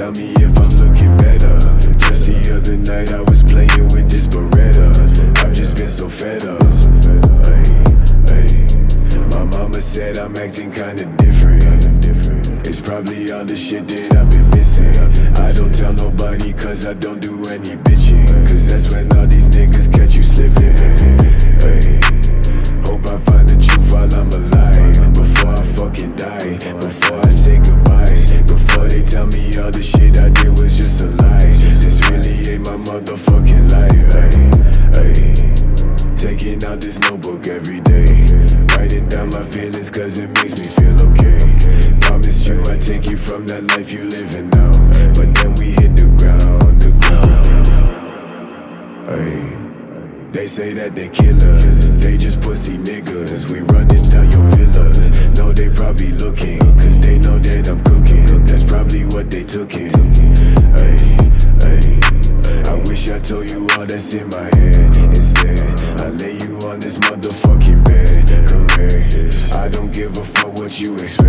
Tell me if I'm looking better. Just the other night I was playing with this Beretta. I've just been so fed up. Ay, ay. My mama said I'm acting kinda different. It's probably all the shit that I've been missing. I don't tell nobody cause I don't do any bitching. Cause that's when all these niggas catch you slipping. Life. Ay, ay. Taking out this notebook every day. Writing down my feelings cause it makes me feel okay. Promised you I'd take you from that life you living now. But then we hit the ground, the ground. Ay. They say that they killers, they just pussy niggas. We running down your villas. No, they probably looking, cause they know that I'm cooking. That's probably what they took in. That's in my head. Instead, I lay you on this motherfucking bed. Correct. I don't give a fuck what you expect.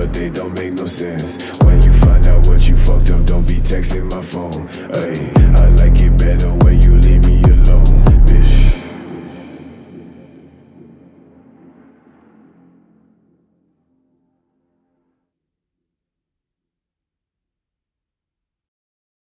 but they don't make no sense. When you find out what you fucked up,